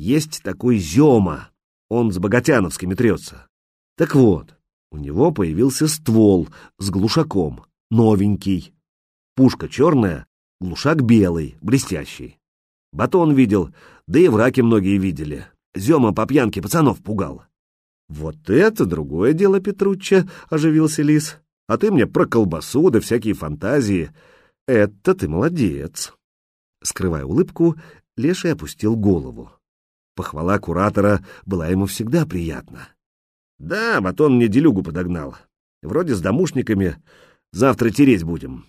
Есть такой Зема, он с Богатяновскими трется. Так вот, у него появился ствол с глушаком, новенький. Пушка черная, глушак белый, блестящий. Батон видел, да и враки многие видели. Зема по пьянке пацанов пугал. «Вот это другое дело, Петручча», — оживился Лис. «А ты мне про колбасу да всякие фантазии. Это ты молодец». Скрывая улыбку, Леший опустил голову. Похвала куратора была ему всегда приятна. «Да, Батон мне делюгу подогнал. Вроде с домушниками. Завтра тереть будем».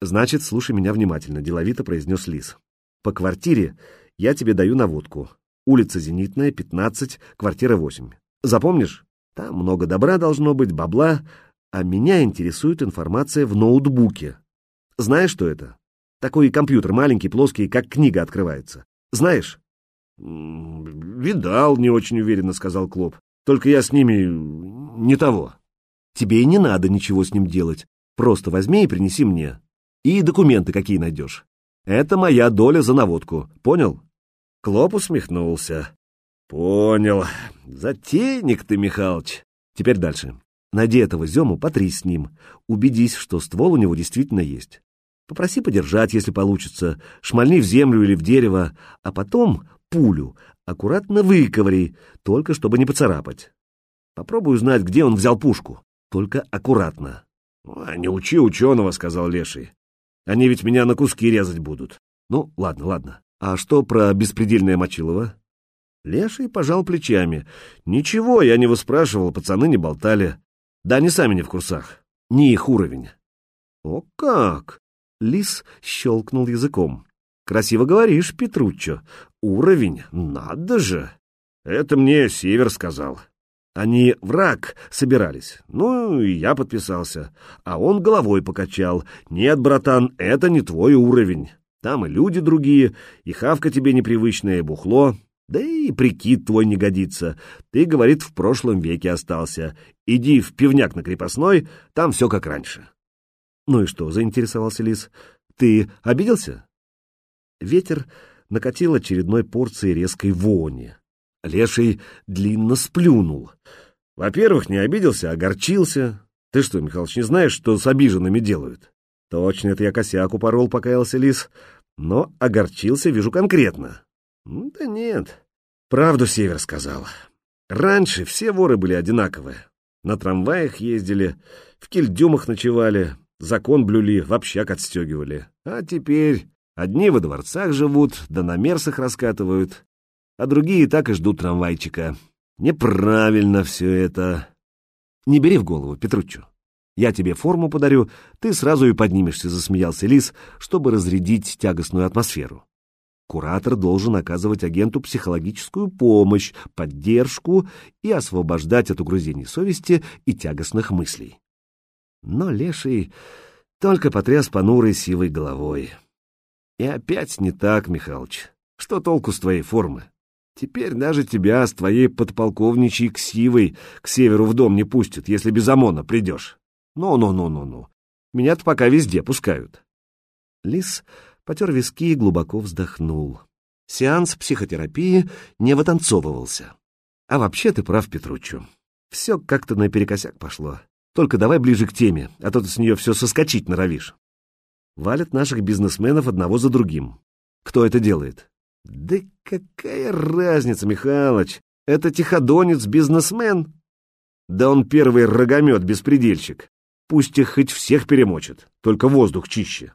«Значит, слушай меня внимательно», — деловито произнес Лис. «По квартире я тебе даю наводку. Улица Зенитная, 15, квартира 8. Запомнишь? Там много добра должно быть, бабла, а меня интересует информация в ноутбуке. Знаешь, что это? Такой компьютер маленький, плоский, как книга открывается. Знаешь? «Видал, не очень уверенно», — сказал Клоп. «Только я с ними не того». «Тебе и не надо ничего с ним делать. Просто возьми и принеси мне. И документы какие найдешь. Это моя доля за наводку. Понял?» Клоп усмехнулся. «Понял. Затейник ты, Михалыч. Теперь дальше. Найди этого Зему, потрись с ним. Убедись, что ствол у него действительно есть. Попроси подержать, если получится. Шмальни в землю или в дерево, а потом пулю аккуратно выковыри, только чтобы не поцарапать. Попробуй узнать, где он взял пушку. Только аккуратно. — не учи ученого, — сказал Леший. — Они ведь меня на куски резать будут. Ну, ладно, ладно. А что про беспредельное Мочилово? Леший пожал плечами. Ничего, я не выспрашивал, пацаны не болтали. Да они сами не в курсах. Не их уровень. О как! Лис щелкнул языком. Красиво говоришь, Петруччо. Уровень, надо же. Это мне Север сказал. Они враг собирались. Ну, и я подписался. А он головой покачал. Нет, братан, это не твой уровень. Там и люди другие, и хавка тебе непривычная, и бухло. Да и прикид твой не годится. Ты, говорит, в прошлом веке остался. Иди в пивняк на крепостной, там все как раньше. Ну и что, заинтересовался Лис. Ты обиделся? Ветер накатил очередной порцией резкой вони. Леший длинно сплюнул. Во-первых, не обиделся, а огорчился. Ты что, Михалыч, не знаешь, что с обиженными делают? Точно, это я косяк упорол, покаялся Лис. Но огорчился, вижу, конкретно. Да нет, правду Север сказал. Раньше все воры были одинаковые. На трамваях ездили, в кельдюмах ночевали, закон блюли, в общак отстегивали. А теперь одни во дворцах живут, да на мерсах раскатывают, а другие так и ждут трамвайчика. Неправильно все это. Не бери в голову, Петруччо. Я тебе форму подарю, ты сразу и поднимешься, засмеялся Лис, чтобы разрядить тягостную атмосферу. Куратор должен оказывать агенту психологическую помощь, поддержку и освобождать от угрызений совести и тягостных мыслей. Но Леший только потряс понурой сивой головой. И опять не так, Михалыч. Что толку с твоей формы? Теперь даже тебя с твоей подполковничьей ксивой к северу в дом не пустят, если без ОМОНа придешь. Ну-ну-ну-ну-ну. Меня-то пока везде пускают. Лис потер виски и глубоко вздохнул. Сеанс психотерапии не вытанцовывался. А вообще ты прав, Петруччо. Все как-то наперекосяк пошло. Только давай ближе к теме, а то ты с нее все соскочить норовишь. Валят наших бизнесменов одного за другим. Кто это делает? Да какая разница, Михалыч? Это тиходонец-бизнесмен? Да он первый рогомет-беспредельщик. Пусть их хоть всех перемочит, только воздух чище.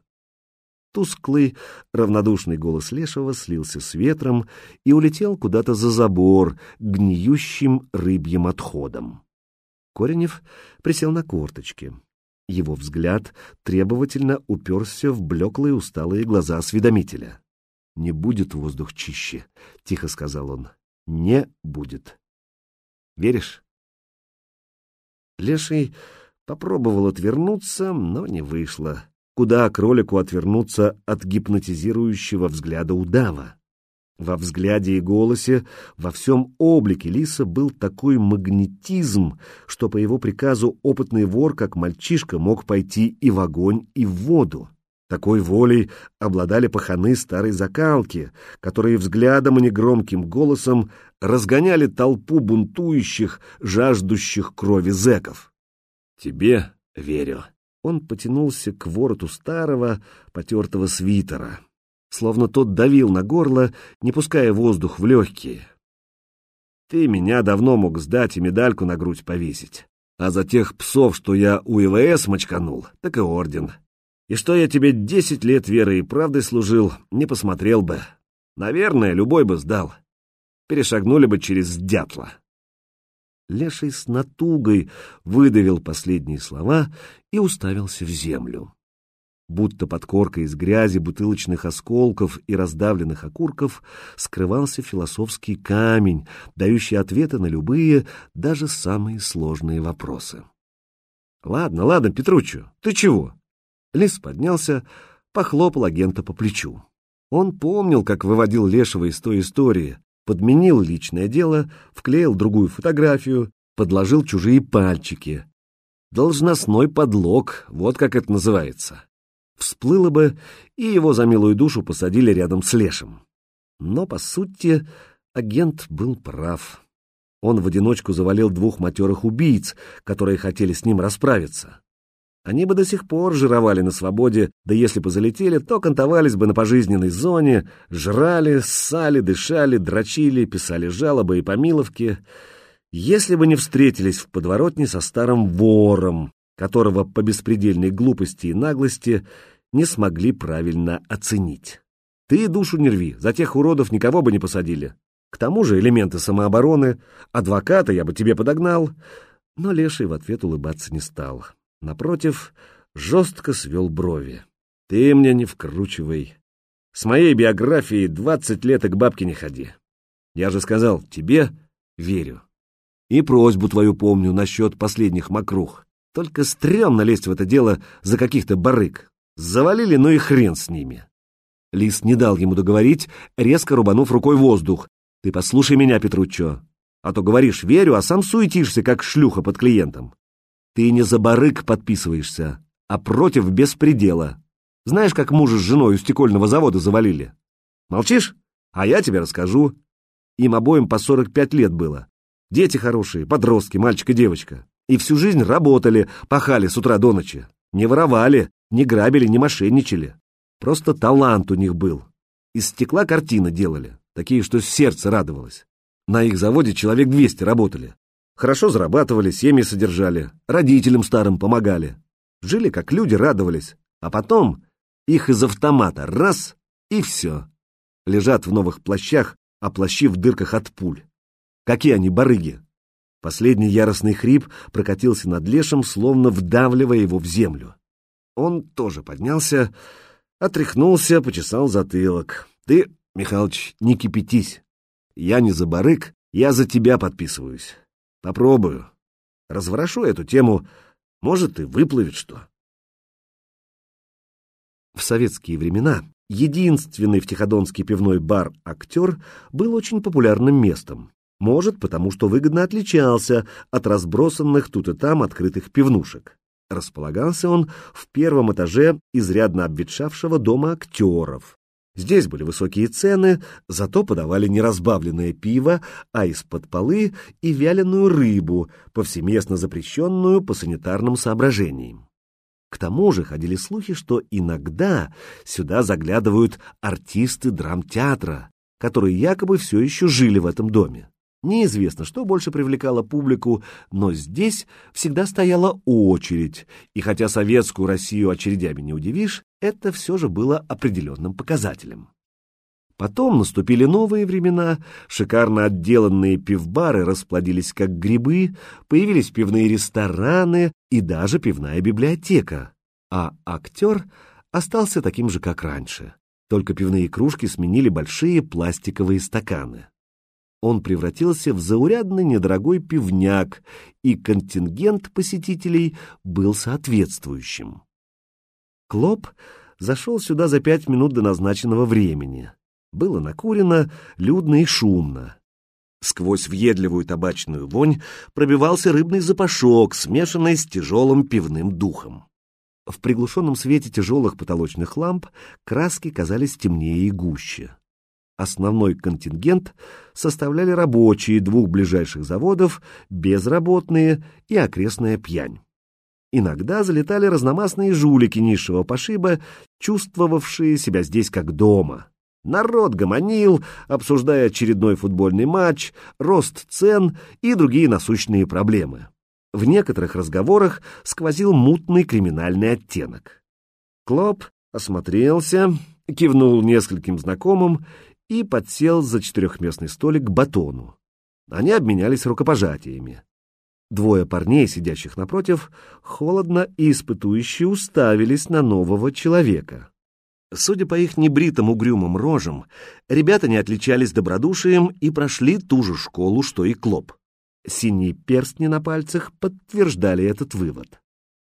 Тусклый, равнодушный голос Лешего слился с ветром и улетел куда-то за забор, гниющим рыбьим отходом. Коренев присел на корточки. Его взгляд требовательно уперся в блеклые усталые глаза осведомителя. «Не будет воздух чище», — тихо сказал он. «Не будет». «Веришь?» Леший попробовал отвернуться, но не вышло. Куда кролику отвернуться от гипнотизирующего взгляда удава? Во взгляде и голосе, во всем облике лиса был такой магнетизм, что по его приказу опытный вор, как мальчишка, мог пойти и в огонь, и в воду. Такой волей обладали паханы старой закалки, которые взглядом и негромким голосом разгоняли толпу бунтующих, жаждущих крови зэков. «Тебе верю». Он потянулся к вороту старого, потертого свитера, словно тот давил на горло, не пуская воздух в легкие. «Ты меня давно мог сдать и медальку на грудь повесить, а за тех псов, что я у ИВС мочканул, так и орден. И что я тебе десять лет верой и правдой служил, не посмотрел бы. Наверное, любой бы сдал. Перешагнули бы через дятла. Леший с натугой выдавил последние слова и уставился в землю. Будто под коркой из грязи, бутылочных осколков и раздавленных окурков скрывался философский камень, дающий ответы на любые, даже самые сложные вопросы. — Ладно, ладно, Петруччо, ты чего? Лис поднялся, похлопал агента по плечу. Он помнил, как выводил Лешего из той истории, подменил личное дело, вклеил другую фотографию, подложил чужие пальчики. Должностной подлог, вот как это называется. Всплыло бы, и его за милую душу посадили рядом с Лешем. Но, по сути, агент был прав. Он в одиночку завалил двух матерых убийц, которые хотели с ним расправиться. Они бы до сих пор жировали на свободе, да если бы залетели, то кантовались бы на пожизненной зоне, жрали, ссали, дышали, дрочили, писали жалобы и помиловки, если бы не встретились в подворотне со старым вором, которого по беспредельной глупости и наглости не смогли правильно оценить. Ты душу не рви, за тех уродов никого бы не посадили. К тому же элементы самообороны, адвоката я бы тебе подогнал. Но Леший в ответ улыбаться не стал. Напротив, жестко свел брови. Ты мне не вкручивай. С моей биографией двадцать лет и к бабке не ходи. Я же сказал, тебе верю. И просьбу твою помню насчет последних мокрух. Только стрёмно лезть в это дело за каких-то барыг. Завалили, ну и хрен с ними. Лис не дал ему договорить, резко рубанув рукой воздух. Ты послушай меня, Петруччо. А то говоришь «верю», а сам суетишься, как шлюха под клиентом. Ты не за барыг подписываешься, а против беспредела. Знаешь, как мужа с женой у стекольного завода завалили? Молчишь? А я тебе расскажу. Им обоим по 45 лет было. Дети хорошие, подростки, мальчик и девочка. И всю жизнь работали, пахали с утра до ночи. Не воровали, не грабили, не мошенничали. Просто талант у них был. Из стекла картины делали, такие, что сердце радовалось. На их заводе человек 200 работали. Хорошо зарабатывали, семьи содержали, родителям старым помогали. Жили, как люди, радовались. А потом их из автомата раз — и все. Лежат в новых плащах, а плащи в дырках от пуль. Какие они барыги! Последний яростный хрип прокатился над лешим, словно вдавливая его в землю. Он тоже поднялся, отряхнулся, почесал затылок. «Ты, Михалыч, не кипятись. Я не за барыг, я за тебя подписываюсь. Попробую. Разворошу эту тему, может, и выплывет что. В советские времена единственный в Тиходонский пивной бар «Актер» был очень популярным местом. Может, потому что выгодно отличался от разбросанных тут и там открытых пивнушек. Располагался он в первом этаже изрядно обветшавшего дома актеров, Здесь были высокие цены, зато подавали не разбавленное пиво, а из-под полы и вяленую рыбу, повсеместно запрещенную по санитарным соображениям. К тому же ходили слухи, что иногда сюда заглядывают артисты драмтеатра, которые якобы все еще жили в этом доме. Неизвестно, что больше привлекало публику, но здесь всегда стояла очередь, и хотя советскую Россию очередями не удивишь, это все же было определенным показателем. Потом наступили новые времена, шикарно отделанные пивбары расплодились как грибы, появились пивные рестораны и даже пивная библиотека, а актер остался таким же, как раньше, только пивные кружки сменили большие пластиковые стаканы он превратился в заурядный недорогой пивняк, и контингент посетителей был соответствующим. Клоп зашел сюда за пять минут до назначенного времени. Было накурено, людно и шумно. Сквозь въедливую табачную вонь пробивался рыбный запашок, смешанный с тяжелым пивным духом. В приглушенном свете тяжелых потолочных ламп краски казались темнее и гуще. Основной контингент составляли рабочие двух ближайших заводов, безработные и окрестная пьянь. Иногда залетали разномастные жулики низшего пошиба, чувствовавшие себя здесь как дома. Народ гомонил, обсуждая очередной футбольный матч, рост цен и другие насущные проблемы. В некоторых разговорах сквозил мутный криминальный оттенок. Клоп осмотрелся, кивнул нескольким знакомым и подсел за четырехместный столик к батону. Они обменялись рукопожатиями. Двое парней, сидящих напротив, холодно и испытующе уставились на нового человека. Судя по их небритым угрюмым рожам, ребята не отличались добродушием и прошли ту же школу, что и Клоп. Синие перстни на пальцах подтверждали этот вывод.